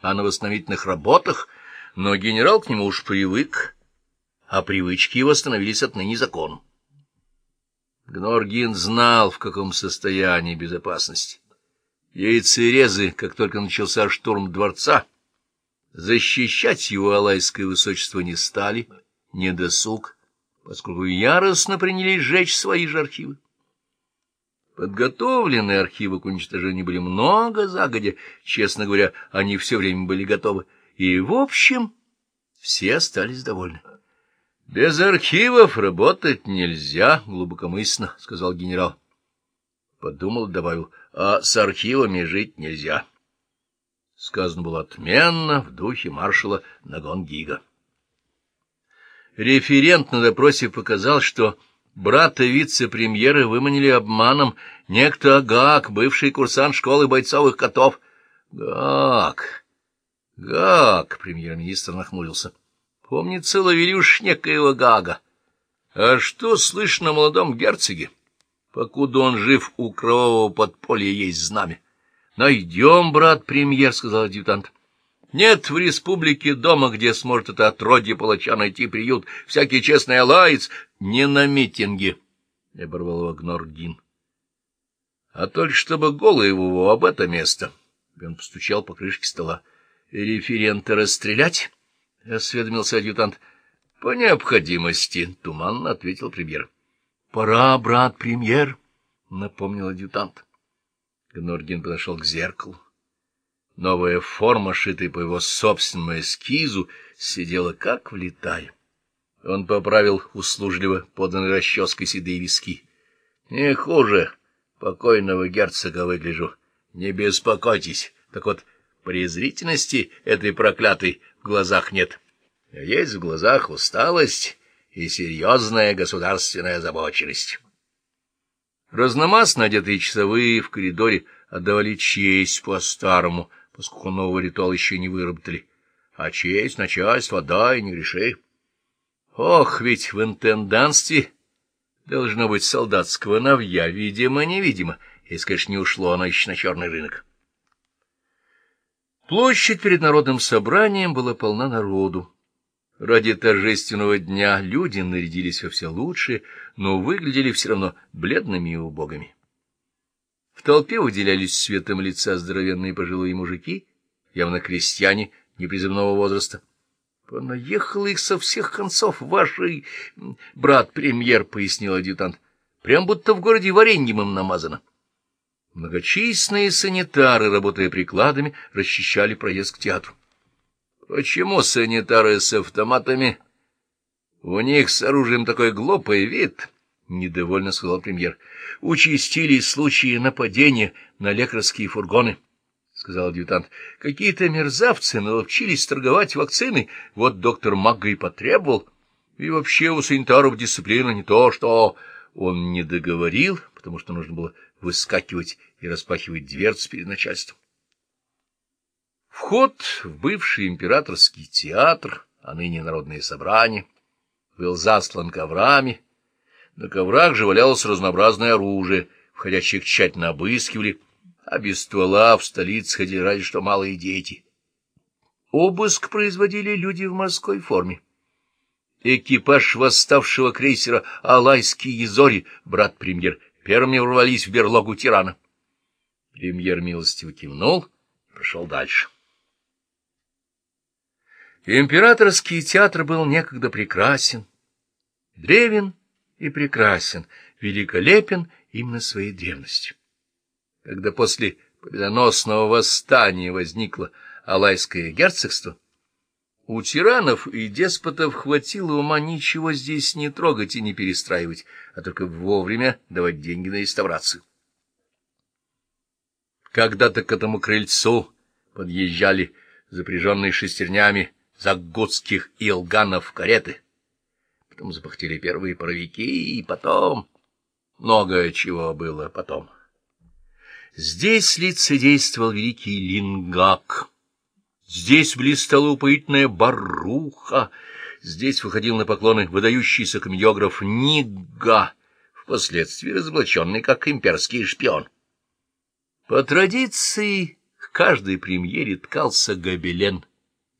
а на восстановительных работах, но генерал к нему уж привык, а привычки его становились отныне законом. Гноргин знал, в каком состоянии безопасности. Яйцерезы, как только начался штурм дворца, защищать его алайское высочество не стали, не досуг, поскольку яростно принялись сжечь свои же архивы. Подготовленные архивы к уничтожению были много загодя, честно говоря, они все время были готовы, и, в общем, все остались довольны. — Без архивов работать нельзя, — глубокомысленно сказал генерал. Подумал и добавил, — а с архивами жить нельзя. Сказано было отменно в духе маршала Нагонгига. Референт на допросе показал, что брата вице-премьера выманили обманом некто Гак, бывший курсант школы бойцовых котов. — Гак! Гак! — премьер-министр нахмурился. Помнится, ловили уж некоего Гага. А что слышно о молодом герцоге? Покуда он жив, у кровавого подполья есть знамя. — Найдем, брат премьер, — сказал адъютант. — Нет в республике дома, где сможет это отродье палача найти приют. Всякий честный алаец не на митинге, — оборвал его Гнордин. — А только чтобы голый его об это место. Он постучал по крышке стола. — Референта расстрелять? — осведомился адъютант. — По необходимости, — туманно ответил премьер. — Пора, брат премьер, — напомнил адъютант. Гноргин подошел к зеркалу. Новая форма, шитая по его собственному эскизу, сидела как влетая. Он поправил услужливо поданной расческой седые виски. — Не хуже покойного герцога выгляжу. Не беспокойтесь. Так вот, презрительности этой проклятой в глазах нет. Есть в глазах усталость и серьезная государственная озабоченность. Разномастно одетые часовые в коридоре отдавали честь по-старому, поскольку нового ритуала еще не выработали. А честь, начальство, дай, не греши. Ох, ведь в интенданстве должно быть солдатского навья, видимо-невидимо, если, конечно, не ушло оно еще на черный рынок. Площадь перед народным собранием была полна народу. Ради торжественного дня люди нарядились во все лучшее, но выглядели все равно бледными и убогими. В толпе выделялись светом лица здоровенные пожилые мужики, явно крестьяне неприземного возраста. — Понаехало их со всех концов, вашей брат-премьер, — пояснил адъютант. — Прям будто в городе вареньем им намазано. Многочисленные санитары, работая прикладами, расчищали проезд к театру. Почему санитары с автоматами? У них с оружием такой глупый вид, — недовольно сказал премьер. Участились случаи нападения на лекарские фургоны, — сказал адъютант. Какие-то мерзавцы наловчились торговать вакциной, вот доктор Магга и потребовал. И вообще у санитаров дисциплина не то, что... Он не договорил, потому что нужно было выскакивать и распахивать дверцу перед начальством. Вход в бывший императорский театр, а ныне народные собрания, был заслан коврами. На коврах же валялось разнообразное оружие, входящих тщательно обыскивали, а без ствола в столице ходили ради что малые дети. Обыск производили люди в морской форме. Экипаж восставшего крейсера «Алайский Езори», брат-премьер, первыми ворвались в берлогу тирана. Премьер милостиво кивнул и пошел дальше. Императорский театр был некогда прекрасен, древен и прекрасен, великолепен именно своей древностью. Когда после победоносного восстания возникло Алайское герцогство, у тиранов и деспотов хватило ума ничего здесь не трогать и не перестраивать, а только вовремя давать деньги на реставрацию. Когда-то к этому крыльцу подъезжали запряженные шестернями загудских илганов кареты. Потом запахтели первые паровики, и потом... Многое чего было потом. Здесь лицедействовал великий Лингак. Здесь блистала упоительная баруха, здесь выходил на поклоны выдающийся комедиограф Нига, впоследствии разоблаченный как имперский шпион. По традиции, к каждой премьере ткался гобелен,